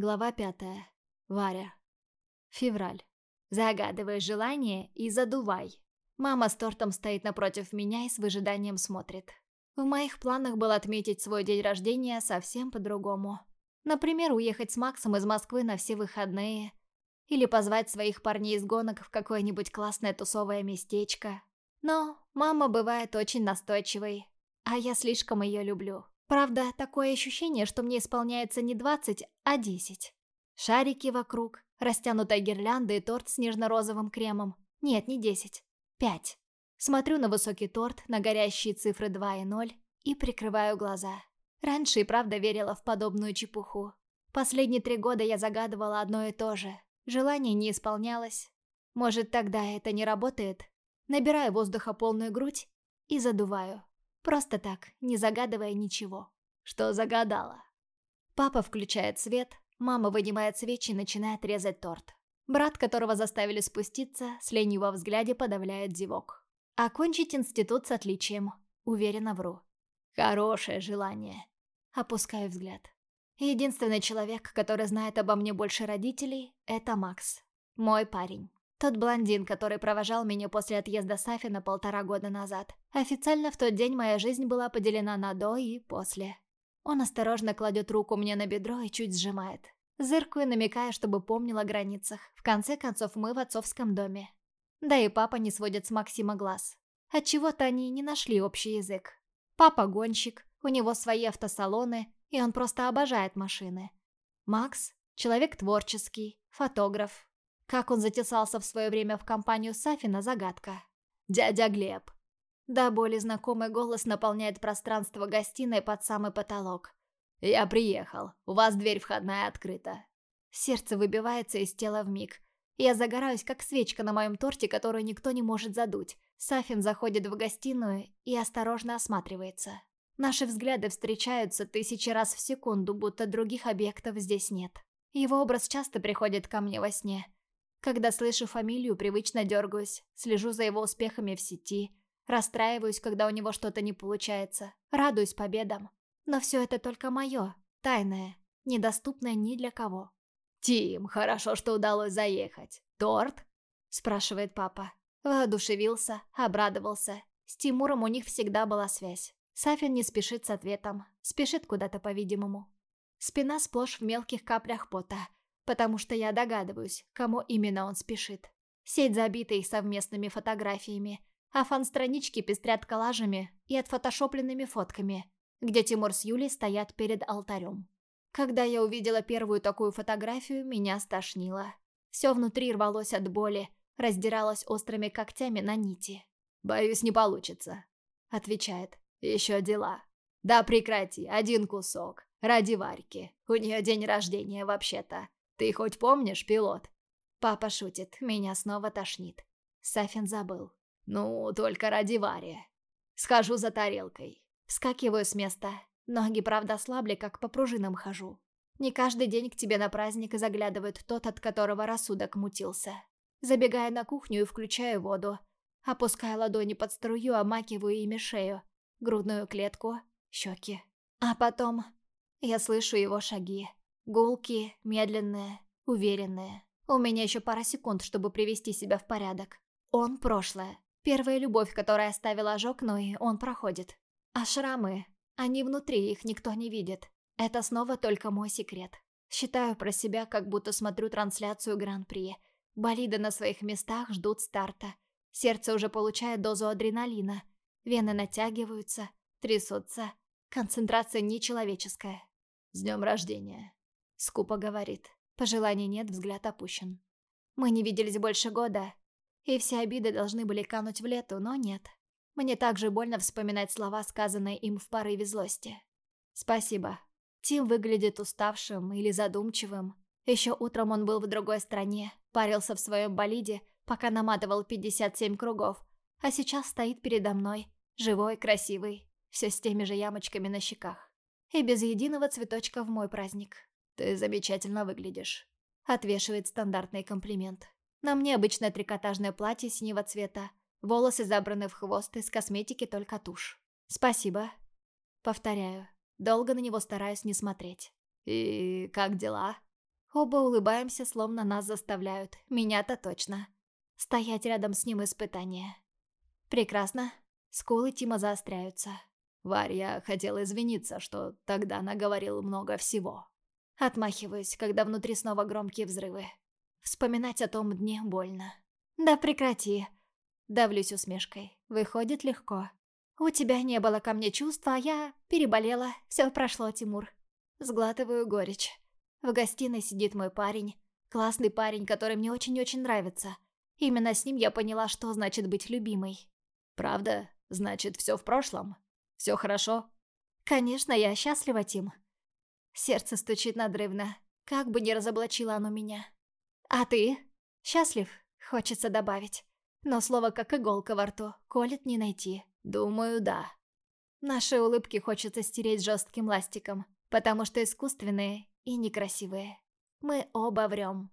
Глава пятая. Варя. Февраль. Загадывай желание и задувай. Мама с тортом стоит напротив меня и с выжиданием смотрит. В моих планах было отметить свой день рождения совсем по-другому. Например, уехать с Максом из Москвы на все выходные. Или позвать своих парней из гонок в какое-нибудь классное тусовое местечко. Но мама бывает очень настойчивой, а я слишком ее люблю. Правда, такое ощущение, что мне исполняется не 20, а 10. Шарики вокруг, растянутая гирлянда и торт с нежно-розовым кремом. Нет, не 10. 5. Смотрю на высокий торт, на горящие цифры 2 и 0 и прикрываю глаза. Раньше и правда верила в подобную чепуху. Последние три года я загадывала одно и то же. Желание не исполнялось. Может, тогда это не работает? Набираю воздуха полную грудь и задуваю. Просто так, не загадывая ничего. Что загадала? Папа включает свет, мама вынимает свечи и начинает резать торт. Брат, которого заставили спуститься, с ленью во взгляде подавляет зевок. Окончить институт с отличием. Уверенно вру. Хорошее желание. Опускаю взгляд. Единственный человек, который знает обо мне больше родителей, это Макс. Мой парень. Тот блондин, который провожал меня после отъезда Сафина полтора года назад. Официально в тот день моя жизнь была поделена на «до» и «после». Он осторожно кладет руку мне на бедро и чуть сжимает. Зыркую, намекая, чтобы помнил о границах. В конце концов, мы в отцовском доме. Да и папа не сводит с Максима глаз. Отчего-то они не нашли общий язык. Папа гонщик, у него свои автосалоны, и он просто обожает машины. Макс – человек творческий, фотограф, как он затесался в свое время в компанию Сафина – загадка. «Дядя Глеб». Да, более знакомый голос наполняет пространство гостиной под самый потолок. «Я приехал. У вас дверь входная открыта». Сердце выбивается из тела вмиг. Я загораюсь, как свечка на моем торте, которую никто не может задуть. Сафин заходит в гостиную и осторожно осматривается. Наши взгляды встречаются тысячи раз в секунду, будто других объектов здесь нет. Его образ часто приходит ко мне во сне – когда слышу фамилию, привычно дергаюсь, слежу за его успехами в сети, расстраиваюсь, когда у него что-то не получается, радуюсь победам. Но все это только мое, тайное, недоступное ни для кого. «Тим, хорошо, что удалось заехать. Торт?» – спрашивает папа. Воодушевился, обрадовался. С Тимуром у них всегда была связь. Сафин не спешит с ответом, спешит куда-то, по-видимому. Спина сплошь в мелких каплях пота, потому что я догадываюсь, кому именно он спешит. Сеть забита их совместными фотографиями, а фан-странички пестрят коллажами и отфотошопленными фотками, где Тимур с Юлей стоят перед алтарем. Когда я увидела первую такую фотографию, меня стошнило. Все внутри рвалось от боли, раздиралось острыми когтями на нити. «Боюсь, не получится», — отвечает. «Еще дела». «Да прекрати, один кусок. Ради Варьки. У нее день рождения вообще-то. Ты хоть помнишь, пилот?» Папа шутит, меня снова тошнит. Сафин забыл. «Ну, только ради Вари. Схожу за тарелкой». Вскакиваю с места. Ноги, правда, ослабли, как по пружинам хожу. Не каждый день к тебе на праздник заглядывает тот, от которого рассудок мутился. Забегаю на кухню и включаю воду. Опускаю ладони под струю, омакиваю ими шею, грудную клетку, щеки. А потом я слышу его шаги. Гулки, медленные, уверенные. У меня еще пара секунд, чтобы привести себя в порядок. Он прошлое. Первая любовь, которая оставила ожог, но и он проходит. А шрамы? Они внутри, их никто не видит. Это снова только мой секрет. Считаю про себя, как будто смотрю трансляцию Гран-при. Болиды на своих местах ждут старта. Сердце уже получает дозу адреналина. Вены натягиваются, трясутся. Концентрация нечеловеческая. «С днем рождения!» Скупо говорит. Пожеланий нет, взгляд опущен. Мы не виделись больше года, и все обиды должны были кануть в лету, но нет. Мне также больно вспоминать слова, сказанные им в порыве злости. Спасибо. Тим выглядит уставшим или задумчивым. Еще утром он был в другой стране, парился в своем болиде, пока наматывал 57 кругов, а сейчас стоит передо мной, живой, красивый, все с теми же ямочками на щеках. И без единого цветочка в мой праздник. «Ты замечательно выглядишь», — отвешивает стандартный комплимент. На мне обычное трикотажное платье синего цвета, волосы забраны в хвост, из косметики только тушь. «Спасибо». Повторяю. Долго на него стараюсь не смотреть. «И как дела?» Оба улыбаемся, словно нас заставляют. Меня-то точно. Стоять рядом с ним испытание. Прекрасно. Скулы Тима заостряются. Варя, я хотел извиниться, что тогда наговорил много всего. Отмахиваюсь, когда внутри снова громкие взрывы. Вспоминать о том дне больно. Да прекрати. Давлюсь усмешкой. Выходит легко. У тебя не было ко мне чувства, а я переболела. Все прошло, Тимур. Сглатываю горечь. В гостиной сидит мой парень. Классный парень, который мне очень-очень нравится. Именно с ним я поняла, что значит быть любимой. Правда? Значит, все в прошлом? Все хорошо? Конечно, я счастлива, Тим. Сердце стучит надрывно. Как бы ни разоблачило оно меня. А ты? Счастлив? Хочется добавить. Но слово как иголка во рту, колет не найти. Думаю, да. Наши улыбки хочется стереть жестким ластиком, потому что искусственные и некрасивые. Мы оба врем.